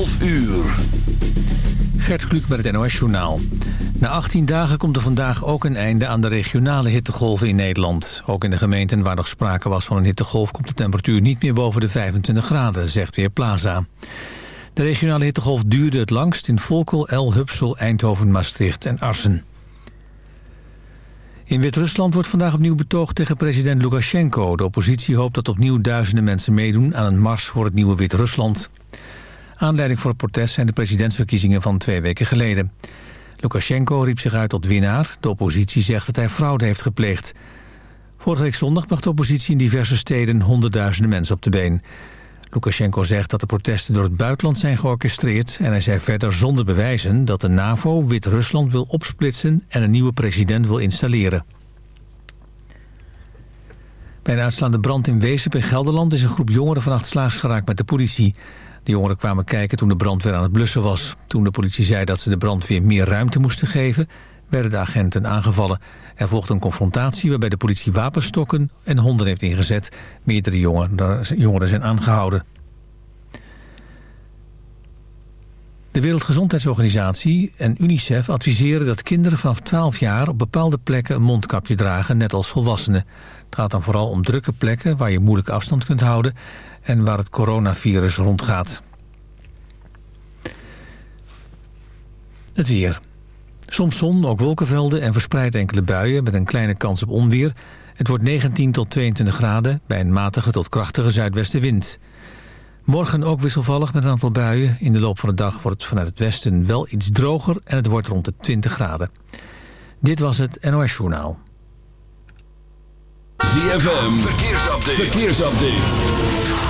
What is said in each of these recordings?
12 uur. Gert Kluk met het NOS-journaal. Na 18 dagen komt er vandaag ook een einde aan de regionale hittegolven in Nederland. Ook in de gemeenten waar nog sprake was van een hittegolf... komt de temperatuur niet meer boven de 25 graden, zegt weer Plaza. De regionale hittegolf duurde het langst in Volkel, El, Hupsel, Eindhoven, Maastricht en Arsen. In Wit-Rusland wordt vandaag opnieuw betoogd tegen president Lukashenko. De oppositie hoopt dat opnieuw duizenden mensen meedoen aan een mars voor het nieuwe Wit-Rusland. Aanleiding voor het protest zijn de presidentsverkiezingen van twee weken geleden. Lukashenko riep zich uit tot winnaar. De oppositie zegt dat hij fraude heeft gepleegd. Vorige week zondag bracht de oppositie in diverse steden honderdduizenden mensen op de been. Lukashenko zegt dat de protesten door het buitenland zijn georchestreerd... en hij zei verder zonder bewijzen dat de NAVO Wit-Rusland wil opsplitsen... en een nieuwe president wil installeren. Bij een uitslaande brand in Weesp in Gelderland... is een groep jongeren vannacht slaags geraakt met de politie. De jongeren kwamen kijken toen de brandweer aan het blussen was. Toen de politie zei dat ze de brandweer meer ruimte moesten geven... werden de agenten aangevallen. Er volgde een confrontatie waarbij de politie wapenstokken en honden heeft ingezet. Meerdere jongeren zijn aangehouden. De Wereldgezondheidsorganisatie en UNICEF adviseren dat kinderen vanaf 12 jaar op bepaalde plekken een mondkapje dragen, net als volwassenen. Het gaat dan vooral om drukke plekken waar je moeilijk afstand kunt houden en waar het coronavirus rondgaat. Het weer. Soms zon, ook wolkenvelden en verspreid enkele buien met een kleine kans op onweer. Het wordt 19 tot 22 graden bij een matige tot krachtige zuidwestenwind. Morgen ook wisselvallig met een aantal buien. In de loop van de dag wordt het vanuit het westen wel iets droger en het wordt rond de 20 graden. Dit was het NOS Journaal. ZFM, verkeersupdate. verkeersupdate.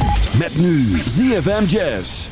Met nu ZFM Jazz.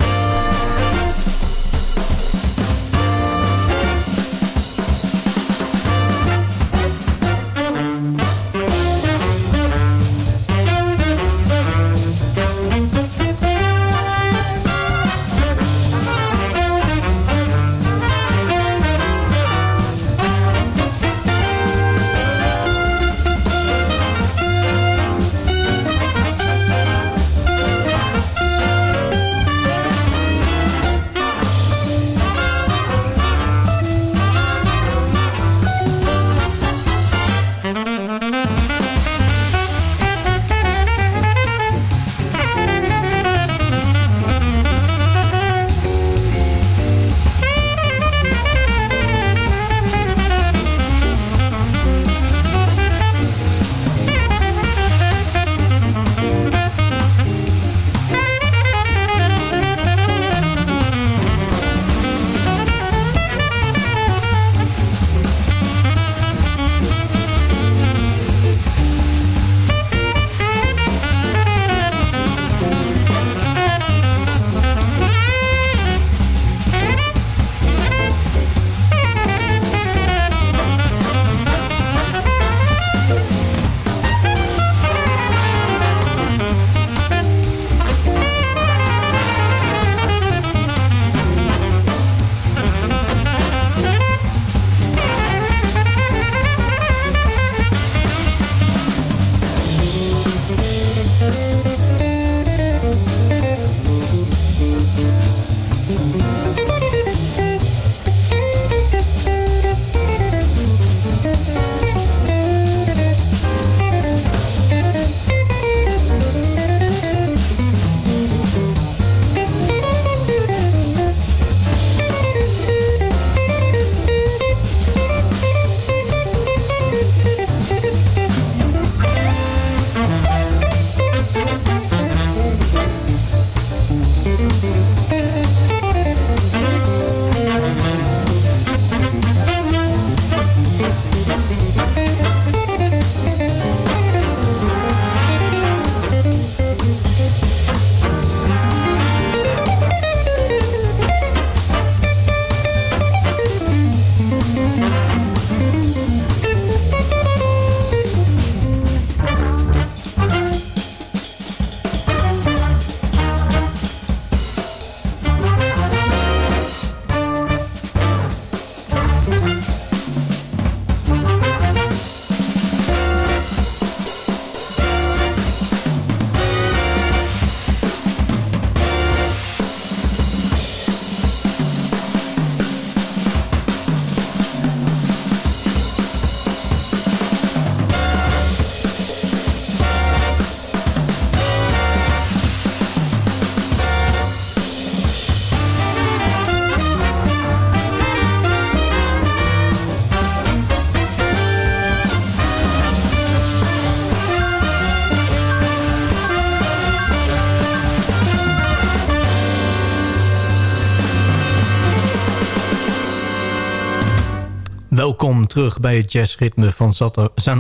Welkom terug bij het jazzritme van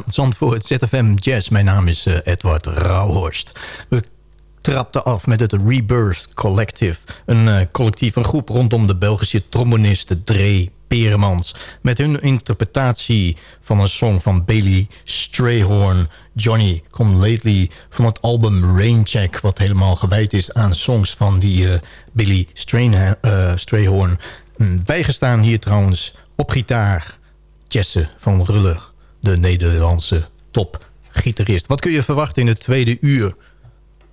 Zandvoort ZFM Jazz. Mijn naam is eh, Edward Rauhorst. We trapten af met het Rebirth Collective. Een eh, collectief, een groep rondom de Belgische trombonist Dre Peremans. Met hun interpretatie van een song van Bailey Strayhorn... Johnny Come Lately van het album Raincheck... wat helemaal gewijd is aan songs van die eh, Billy eh, Strayhorn. Mm, Bijgestaan hier trouwens op gitaar Jesse van Ruller... de Nederlandse topgitarist. Wat kun je verwachten in het tweede uur...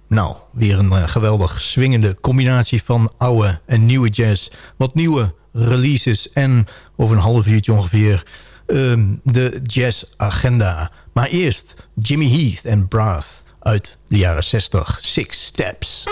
Nou, weer een eh, geweldig swingende combinatie van oude en nieuwe jazz. Wat nieuwe releases en over een half uurtje ongeveer ehm, de jazzagenda. Maar eerst Jimmy Heath en Brath uit de jaren 60. Six Steps.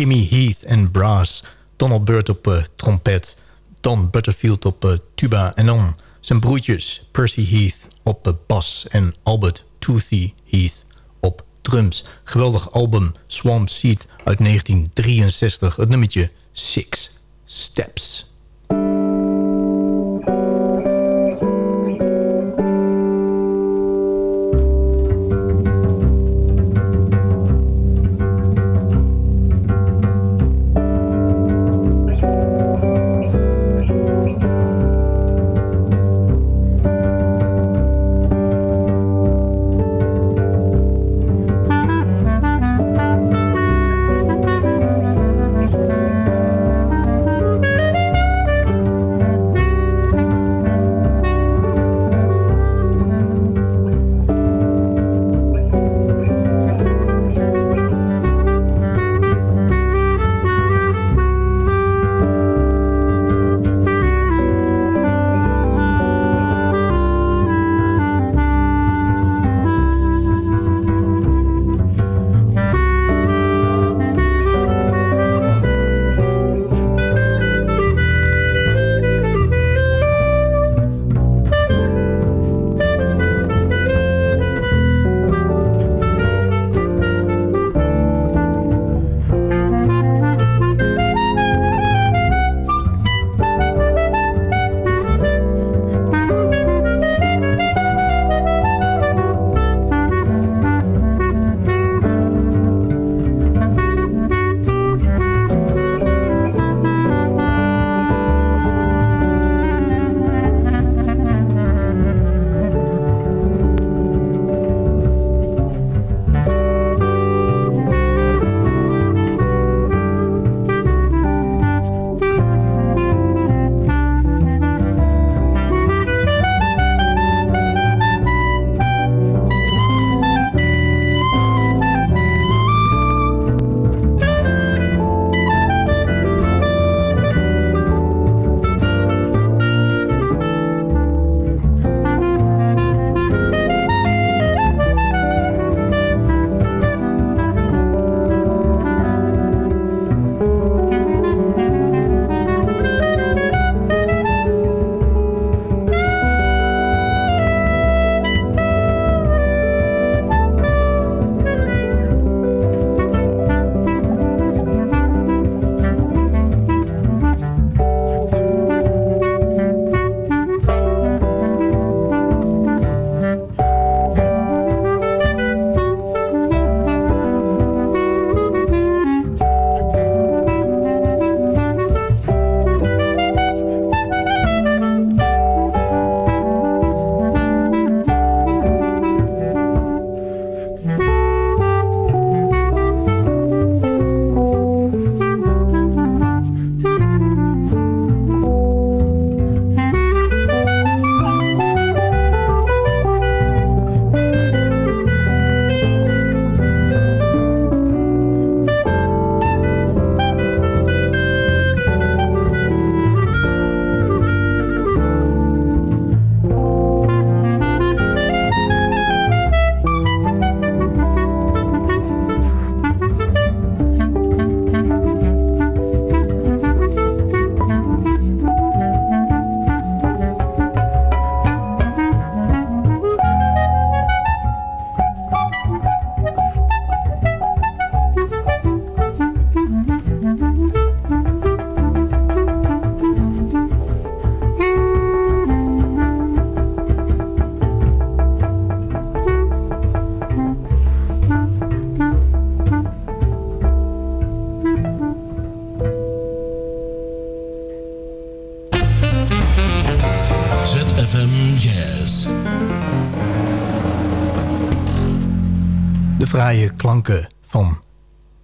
Jimmy Heath en brass. Donald Byrd op eh, trompet. Don Butterfield op eh, tuba. En dan zijn broertjes Percy Heath op eh, bas. En Albert Toothy Heath op drums. Geweldig album Swamp Seed uit 1963. Het nummertje Six Steps. Fraaie klanken van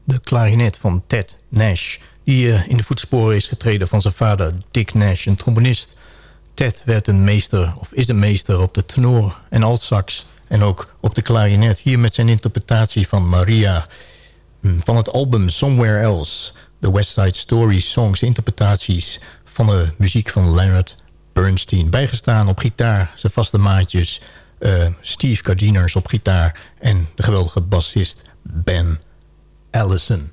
de klarinet van Ted Nash... die eh, in de voetsporen is getreden van zijn vader Dick Nash, een trombonist. Ted werd een meester, of is een meester op de tenor en altsax... en ook op de klarinet. Hier met zijn interpretatie van Maria... mm, van het album Somewhere Else... de West Side Story songs, interpretaties... van de muziek van Leonard Bernstein. Bijgestaan op gitaar, zijn vaste maatjes... eh, Steve Cardiners op gitaar... en de geweldige bassist Ben Allison.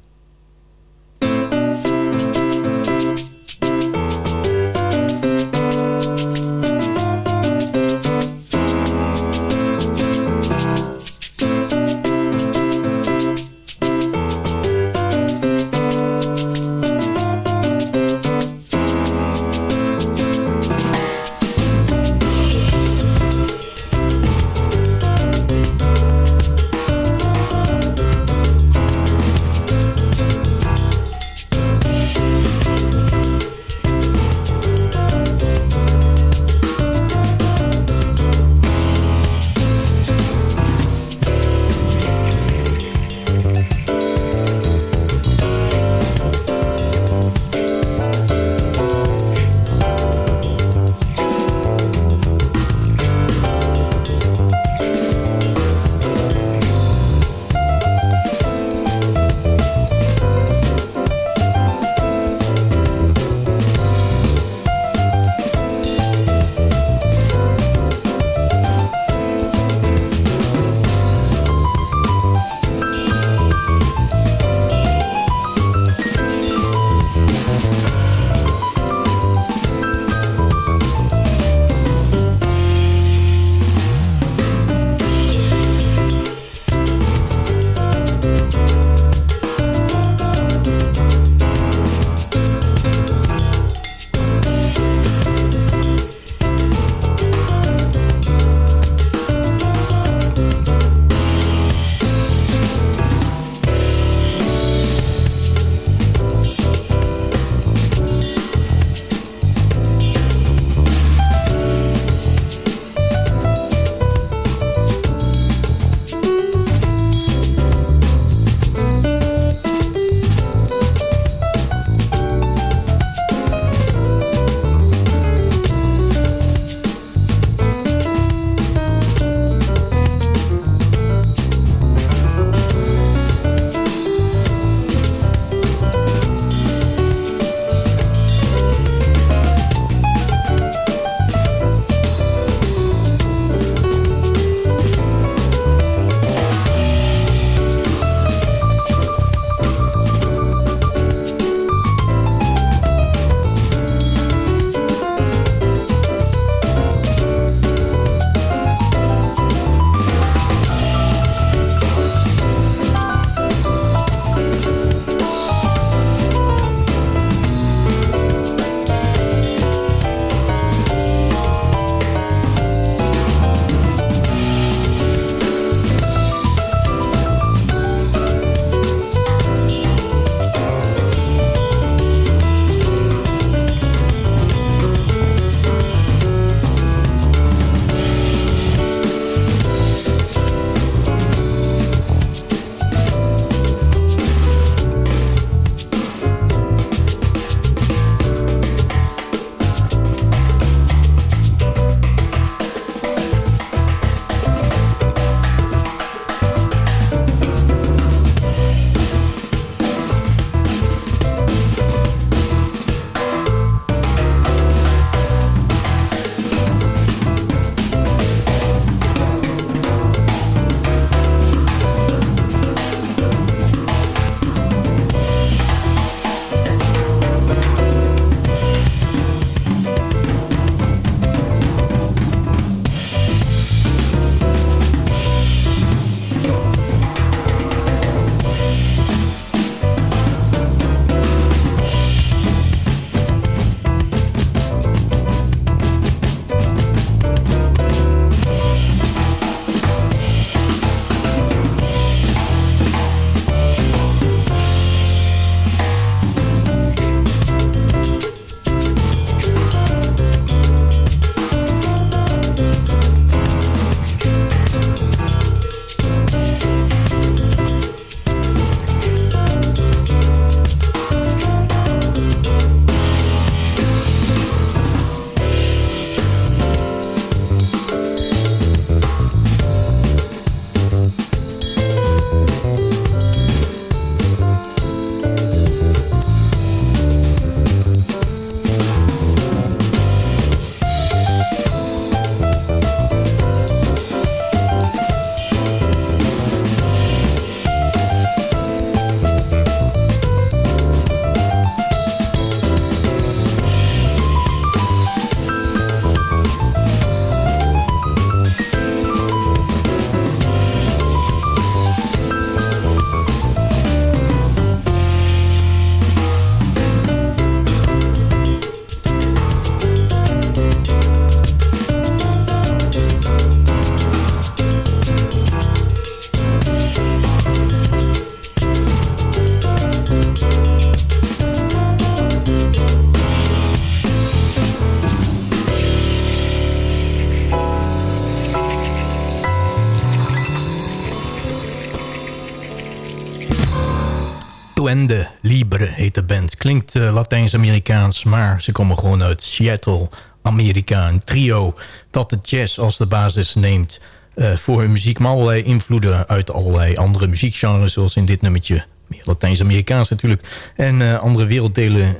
Duende Libre heet de band. Klinkt eh, Latijns-Amerikaans, maar ze komen gewoon uit Seattle, Amerika. Een trio dat de jazz als de basis neemt eh, voor hun muziek... maar allerlei invloeden uit allerlei andere muziekgenres... zoals in dit nummertje, meer Latijns-Amerikaans natuurlijk... en eh, andere werelddelen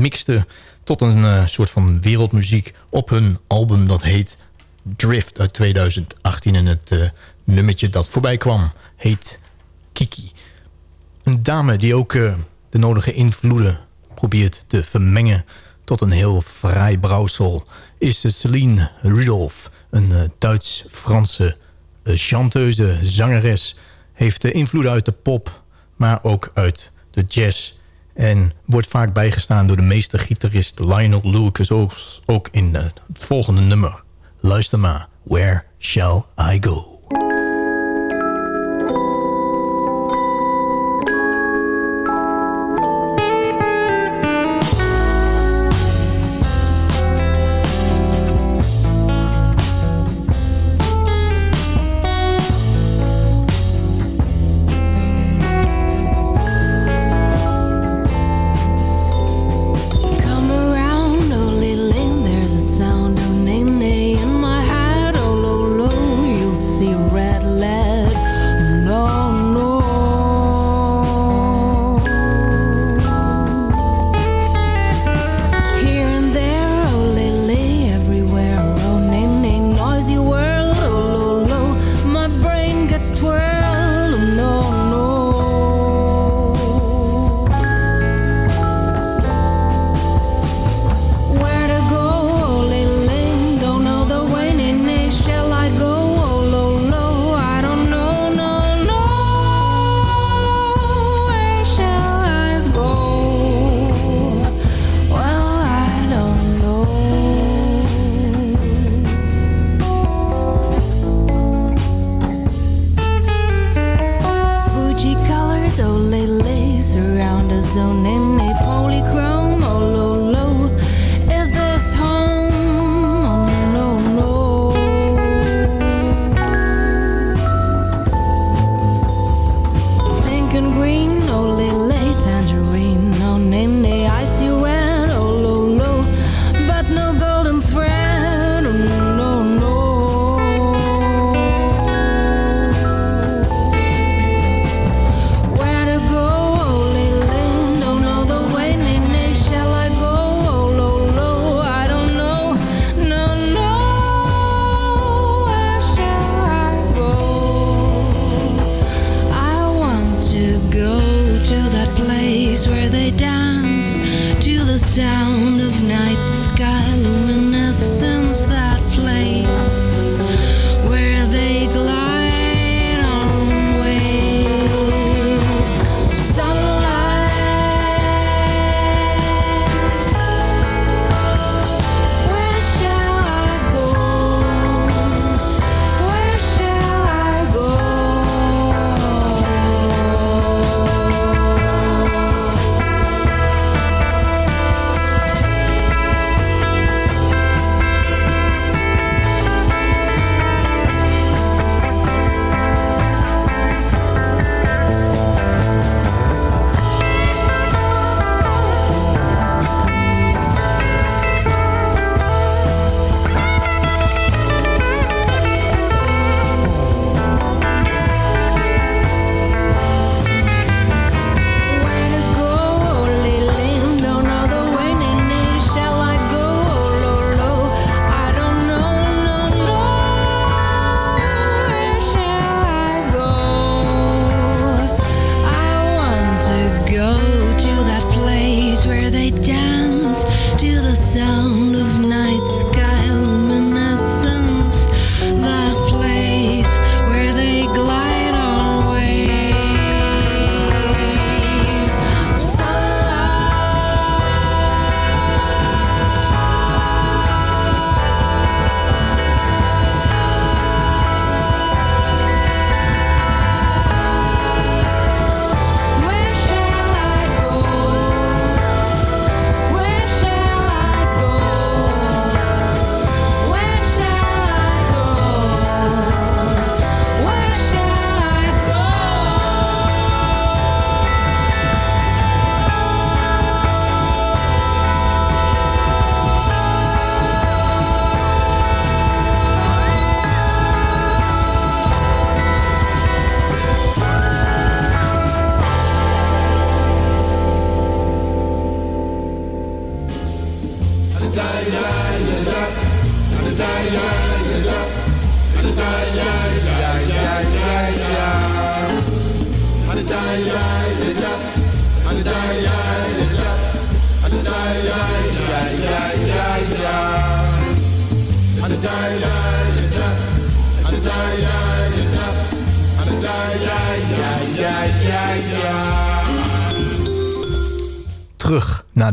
mixten tot een soort van wereldmuziek... op hun album dat heet Drift uit 2018. En het nummertje dat voorbij kwam heet Kiki. Een dame die ook eh, de nodige invloeden probeert te vermengen... tot een heel fraai brouwsel... is Celine Rudolph, een eh, Duits-Franse eh, chanteuse, zangeres... heeft de invloeden uit de pop, maar ook uit de jazz... en wordt vaak bijgestaan door de meestergitarist Lionel Lewis... zoals ook in het volgende nummer. Luister maar, Where Shall I Go?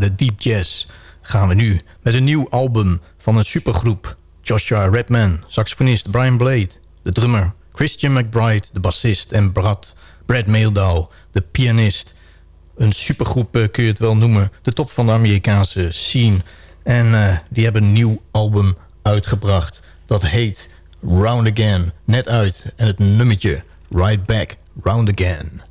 De deep jazz gaan we nu met een nieuw album van een supergroep. Joshua Redman, saxofonist Brian Blade, de drummer Christian McBride, de bassist en Brad, Brad Mehldau, de pianist. Een supergroep eh, kun je het wel noemen, de top van de Amerikaanse scene. En eh, die hebben een nieuw album uitgebracht. Dat heet Round Again, net uit. En het nummertje Right Back, Round Again.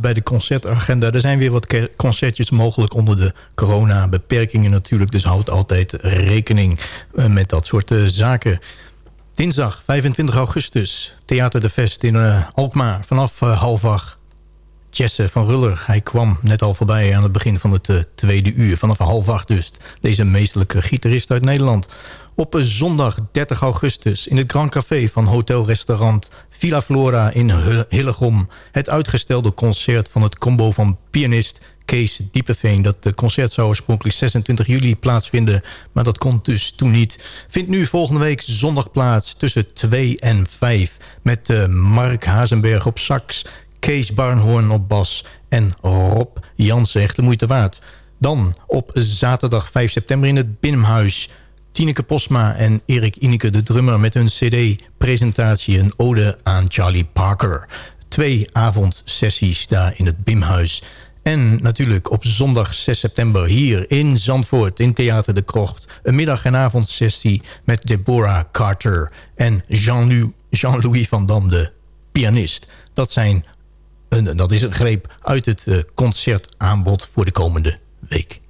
Bij de concertagenda. Er zijn weer wat concertjes mogelijk onder de corona-beperkingen natuurlijk. Dus houd altijd rekening eh, met dat soort eh, zaken. Dinsdag 25 augustus, Theater de Vest in eh, Alkmaar. Vanaf half acht. Jesse van Ruller, hij kwam net al voorbij aan het begin van het tweede uur. Vanaf half acht dus. Deze meestelijke gitarist uit Nederland. Op zondag 30 augustus in het Grand Café van hotelrestaurant Villa Flora in Hillegom. Het uitgestelde concert van het combo van pianist Kees Diepeveen. Dat de concert zou oorspronkelijk 26 juli plaatsvinden, maar dat kon dus toen niet. Vindt nu volgende week zondag plaats tussen 2 en 5 met eh, Mark Hazenberg op sax, Kees Barnhoorn op bas en Rob Jansen. Echt de moeite waard. Dan op zaterdag 5 september in het Binnenhuis... Tineke Posma en Erik Ineke de drummer met hun cd-presentatie... een ode aan Charlie Parker. Twee avondsessies daar in het Bimhuis. En natuurlijk op zondag 6 september hier in Zandvoort in Theater de Krocht... een middag- en avondsessie met Deborah Carter en Jean-Louis Jean van Dam, de pianist. Dat, zijn een, dat is een greep uit het eh, concertaanbod voor de komende week.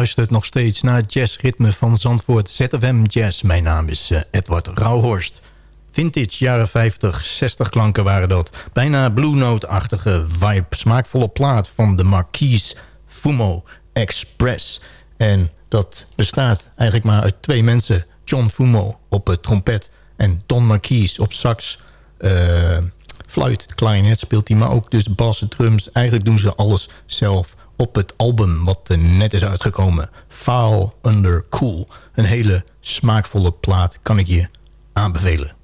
Luistert nog steeds naar het jazzritme van Zandvoort ZFM Jazz. Mijn naam is uh, Edward Rauhorst. Vintage, jaren 50, 60 klanken waren dat. Bijna Blue Note-achtige vibe. Smaakvolle plaat van de Marquise Fumo Express. En dat bestaat eigenlijk maar uit twee mensen. John Fumo op het trompet en Don Marquise op sax... Uh, fluit, klarinet speelt hij, maar ook dus bas, drums. Eigenlijk doen ze alles zelf op het album wat net is uitgekomen. Foul Under Cool. Een hele smaakvolle plaat kan ik je aanbevelen.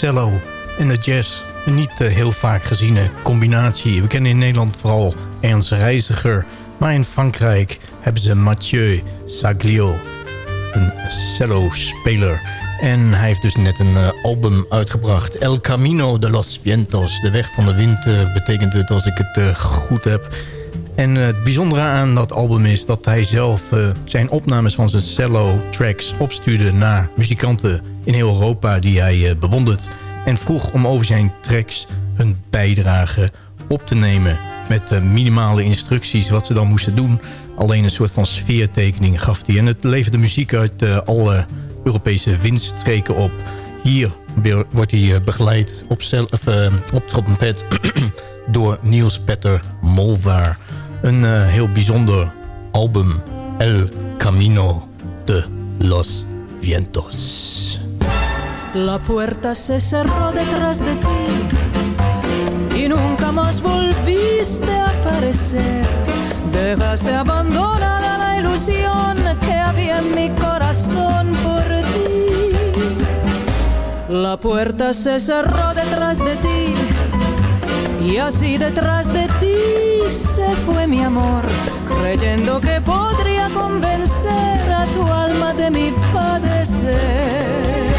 Cello en de jazz. Een niet eh, heel vaak geziene combinatie. We kennen in Nederland vooral Ernst Reiziger. Maar in Frankrijk hebben ze Mathieu Saglio, een cello-speler. En hij heeft dus net een eh, album uitgebracht. El Camino de los Vientos. De weg van de wind eh, betekent het als ik het goed heb. En het bijzondere aan dat album is dat hij zelf zijn opnames van zijn cello-tracks opstuurde naar muzikanten in heel Europa die hij eh, bewondert. En vroeg om over zijn tracks hun bijdrage op te nemen met eh, minimale instructies wat ze dan moesten doen. Alleen een soort van sfeertekening gaf hij. En het leverde muziek uit eh, alle Europese windstreken op. Hier wordt hij begeleid op, eh, op trompet door Niels Petter Molvaar. Een heel bijzonder album. El Camino de los Vientos. La puerta se cerró detrás de ti y nunca más volviste a aparecer. Dejaste abandonada la ilusión que había en mi corazón por ti. La puerta se cerró detrás de ti y así detrás de ti se fue mi amor, creyendo que podría convencer a tu alma de mi padecer.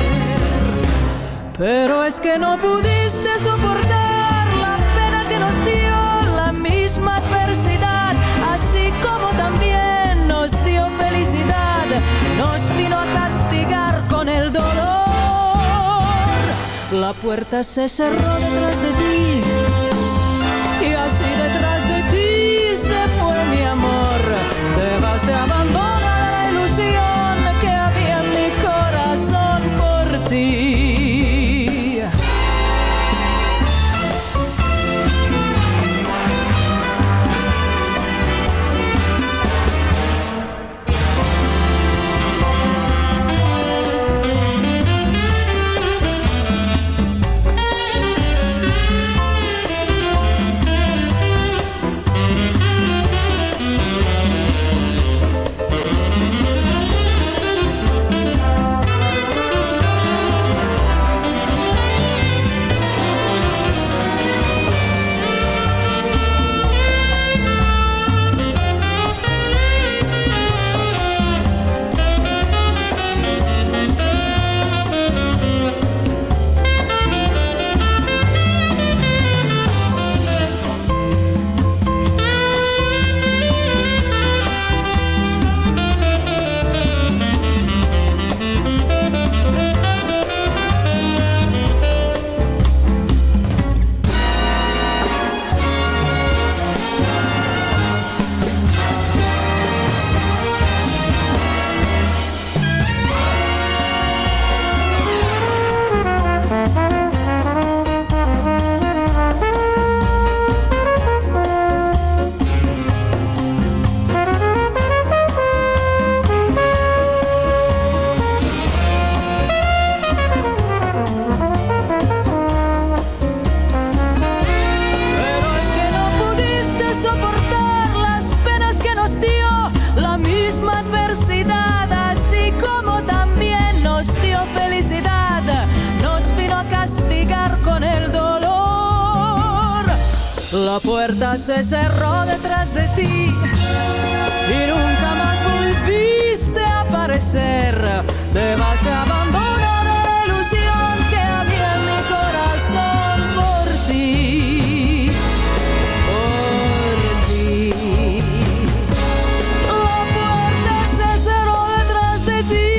Pero es que no pudiste soportar la pena que nos dio la misma adversidad, así como también nos dio felicidad, nos vino a castigar con el dolor. La puerta se cerró detrás de ti y así detrás de ti se fue mi amor. Dejaste abandonada Dejaste abandonada la ilusión que había en mi corazón por ti. Por ti. La puerta se cerró detrás de ti.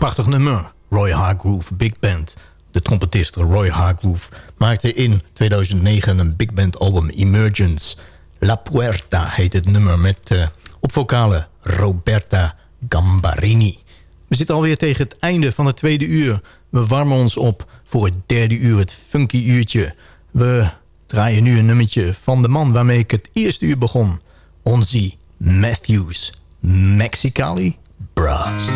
Prachtig nummer. Roy Hargrove Big Band. De trompetist Roy Hargrove maakte in 2009 een big band album Emergence. La Puerta heet het nummer met eh, op vocalen Roberta Gambarini. We zitten alweer tegen het einde van het tweede uur. We warmen ons op voor het derde uur, het funky uurtje. We draaien nu een nummertje van de man waarmee ik het eerste uur begon. Onzie Matthews, Mexicali Brass.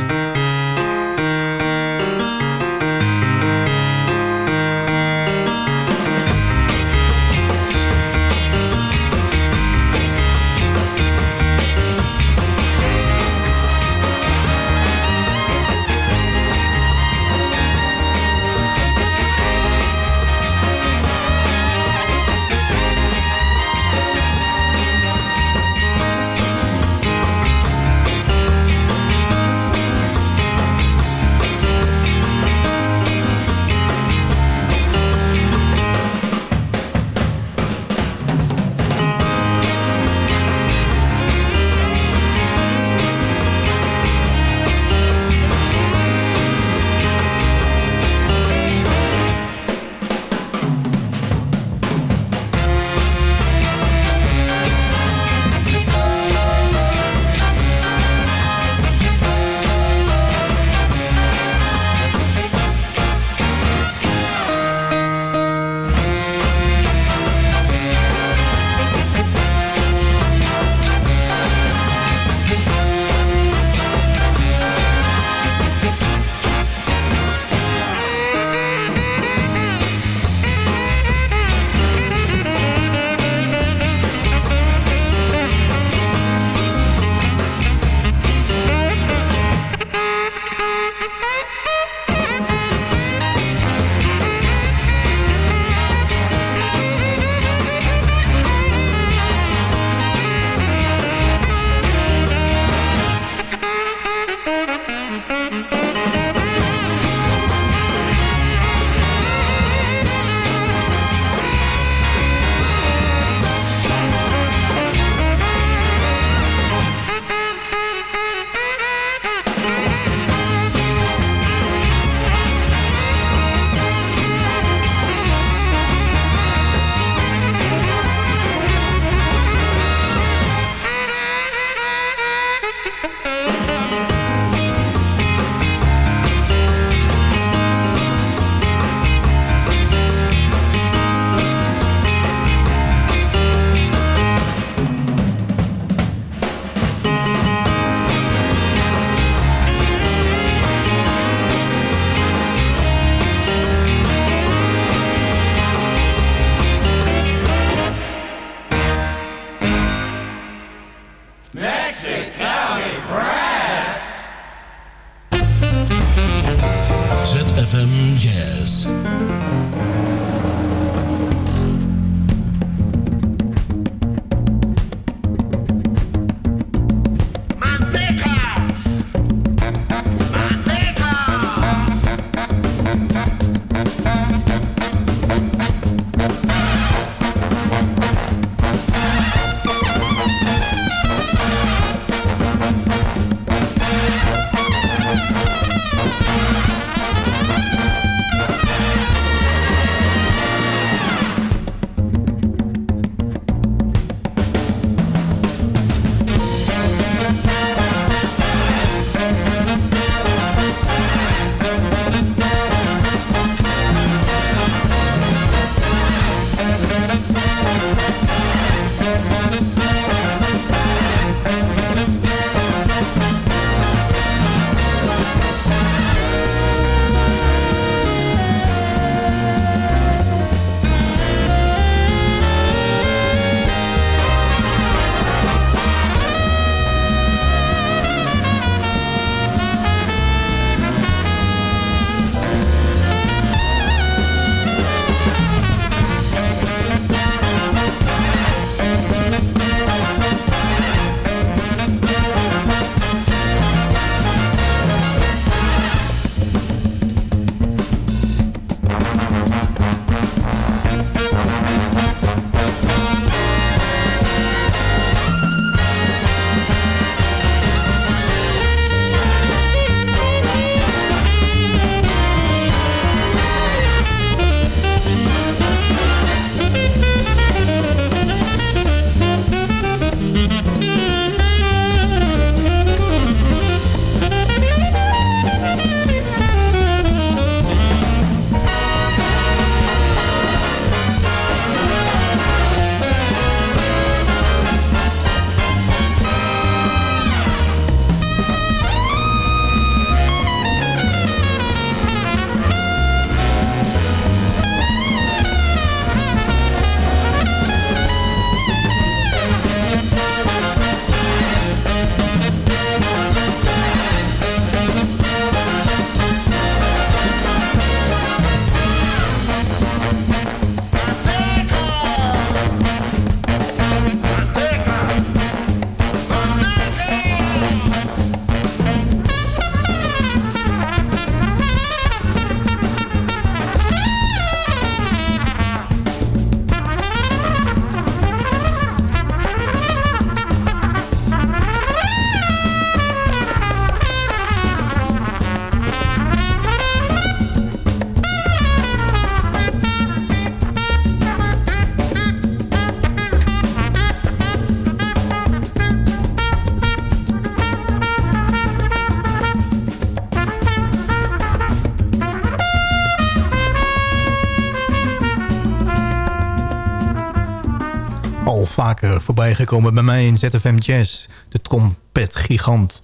Gekomen bij mij in ZFM Jazz. De trompetgigant.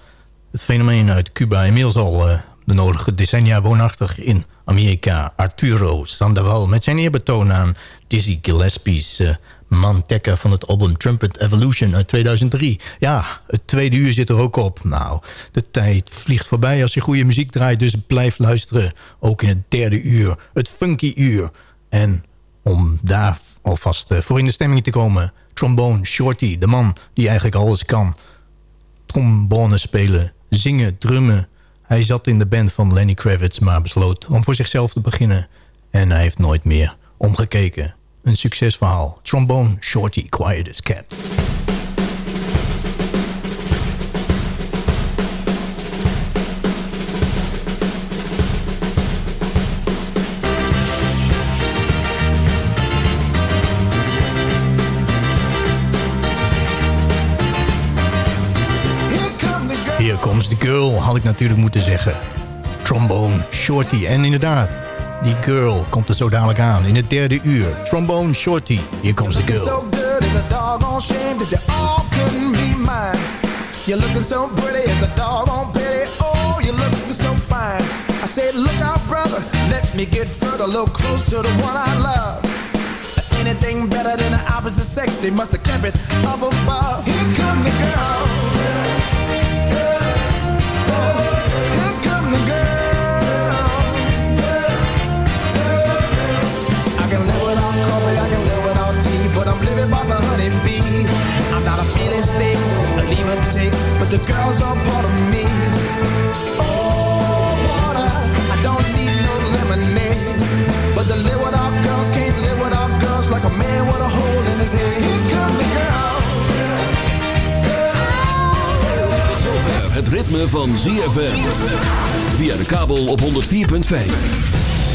Het fenomeen uit Cuba. Inmiddels al uh, de nodige decennia woonachtig in Amerika. Arturo Sandoval met zijn eerbetoon aan Dizzy Gillespie's... Uh, Manteca van het album Trumpet Evolution uit 2003. Ja, het tweede uur zit er ook op. Nou, de tijd vliegt voorbij als je goede muziek draait... dus blijf luisteren, ook in het derde uur. Het funky uur. En om daar alvast uh, voor in de stemming te komen... trombone Shorty, de man die eigenlijk alles kan. Trombone spelen, zingen, drummen. Hij zat in de band van Lenny Kravitz... maar besloot om voor zichzelf te beginnen. En hij heeft nooit meer omgekeken. Een succesverhaal. Trombone Shorty Quiet as Kept. Girl, had ik natuurlijk moeten zeggen. Trombone Shorty. En inderdaad, die girl komt er zo dadelijk aan in het derde uur. Trombone Shorty, here comes the girl. So good a doggone shame that all couldn't be mine. You're looking so pretty as a doggone pity. Oh, you're looking so fine. I said, look out, brother, let me get further, a little close to the one I love. Anything better than the opposite sex, they must have kept it up above. Here come the girl. But I'm living by the honey bee. I'm not a feeling state, a leave or take, but the girls are part of me. Oh, water, I don't need no lemonade, but the live without girls can't live without girls like a man with a hole in his head. Here come the girl. Het ritme van ZFM. Via de kabel op 104.5.